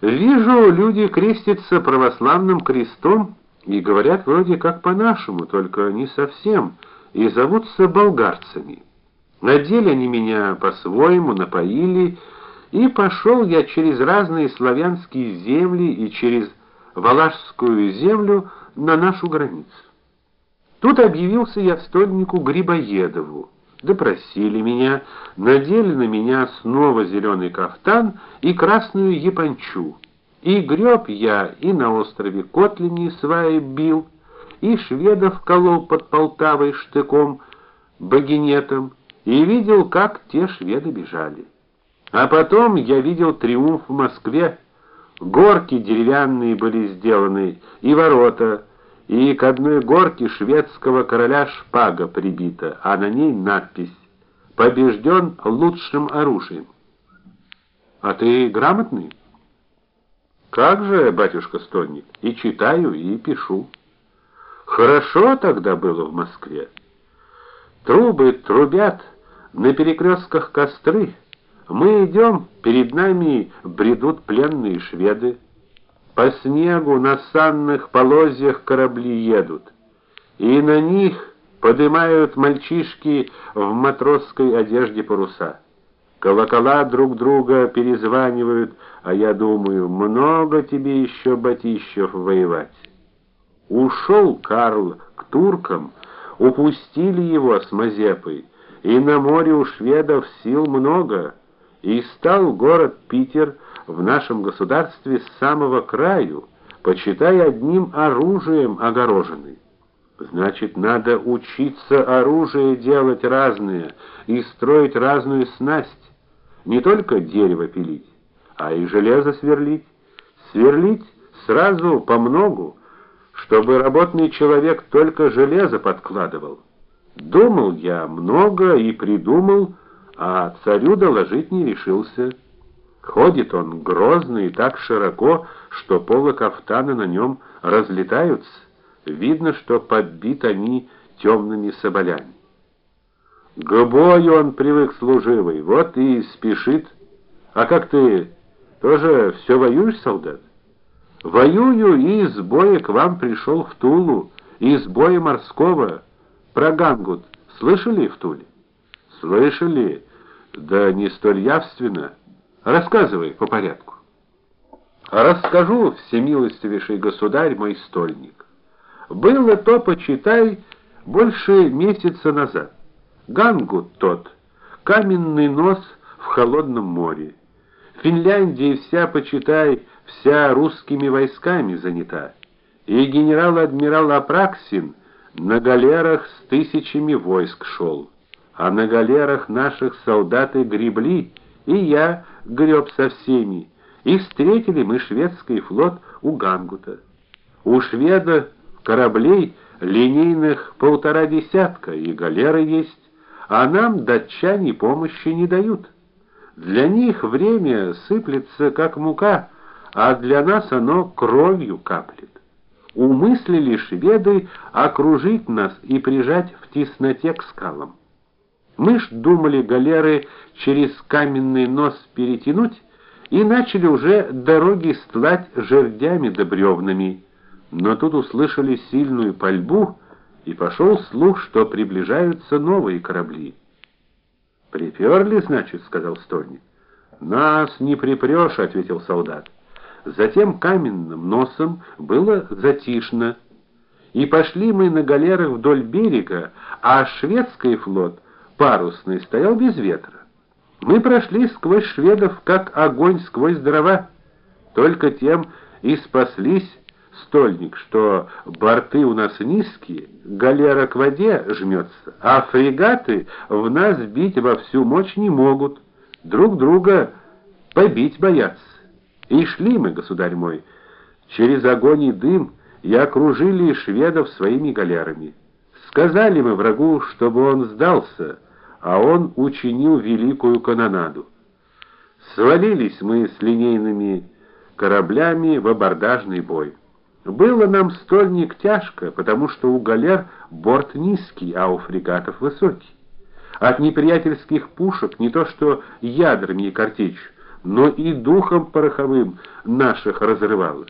Вижу, люди крестятся православным крестом и говорят вроде как по-нашему, только не совсем, и зовутся болгарцами. На деле они меня по-своему напоили, и пошел я через разные славянские земли и через Валашскую землю на нашу границу. Тут объявился я стольнику Грибоедову. Допросили меня, надели на меня снова зеленый кафтан и красную япончу. И греб я и на острове Котлини сваи бил, и шведов колол под Полтавой штыком, багинетом, и видел, как те шведы бежали. А потом я видел триумф в Москве. Горки деревянные были сделаны и ворота, и к одной горке шведского короля шпага прибита, а на ней надпись: "Побежден лучшим оружием". А ты грамотный? Как же, батюшка Стольник, и читаю, и пишу. Хорошо тогда было в Москве. Трубы трубят, на перекрестках костры. Мы идем, перед нами бредут пленные шведы. По снегу на санных полозьях корабли едут, и на них поднимают мальчишки в матросской одежде паруса. Колокола друг друга перезванивают, а я думаю, много тебе еще батищев воевать. Ушел Карл к туркам, упустили его с Мазепой, и на море у шведов сил много, и стал город Питер в нашем государстве с самого краю, почитай одним оружием огороженный. Значит, надо учиться оружие делать разное и строить разную снасть, не только дерево пилить, а и железо сверлить, сверлить сразу по многу, чтобы работный человек только железо подкладывал. Думал я много и придумал, а царю доложить не решился. Ходит он грозный и так широко, что полы кафтана на нем разлетаются. Видно, что подбит они темными соболями. К он привык служивый, вот и спешит. А как ты тоже все воюешь, солдат? Воюю и из боя к вам пришел в Тулу, из боя морского. Про Гангут слышали в Туле? Слышали, да не столь явственно. Рассказывай по порядку. Расскажу, всемилостивейший государь мой стольник. Было то, почитай, больше месяца назад. Гангут тот, каменный нос в холодном море. Финляндия вся, почитай, вся русскими войсками занята. И генерал-адмирал Апраксин на галерах с тысячами войск шел, а на галерах наших солдаты гребли, и я греб со всеми, и встретили мы шведский флот у Гангута. У шведа кораблей линейных полтора десятка, и галеры есть, а нам датчане помощи не дают. Для них время сыплется как мука, а для нас оно кровью каплет. Умыслили шведы окружить нас и прижать в тесноте к скалам. Мы ж думали галеры через каменный нос перетянуть и начали уже дороги стлать жердями да бревнами. Но тут услышали сильную пальбу, и пошел слух, что приближаются новые корабли. Приперли, значит, сказал стольник. Нас не припрёшь, ответил солдат. Затем каменным носом было затишно. И пошли мы на галерах вдоль берега, а шведский флот парусный стоял без ветра. Мы прошли сквозь шведов, как огонь сквозь дрова. Только тем и спаслись стольник, что борты у нас низкие, галера к воде жмется, а фрегаты в нас бить во всю мощь не могут, друг друга побить боятся. И шли мы, государь мой, через огонь и дым, и окружили шведов своими галерами. Сказали мы врагу, чтобы он сдался, а он учинил великую канонаду. Свалились мы с линейными кораблями в абордажный бой. Было нам стольник тяжко, потому что у галер борт низкий, а у фрегатов высокий. От неприятельских пушек не то что ядрами и картечью, но и духом пороховым наших разрывало.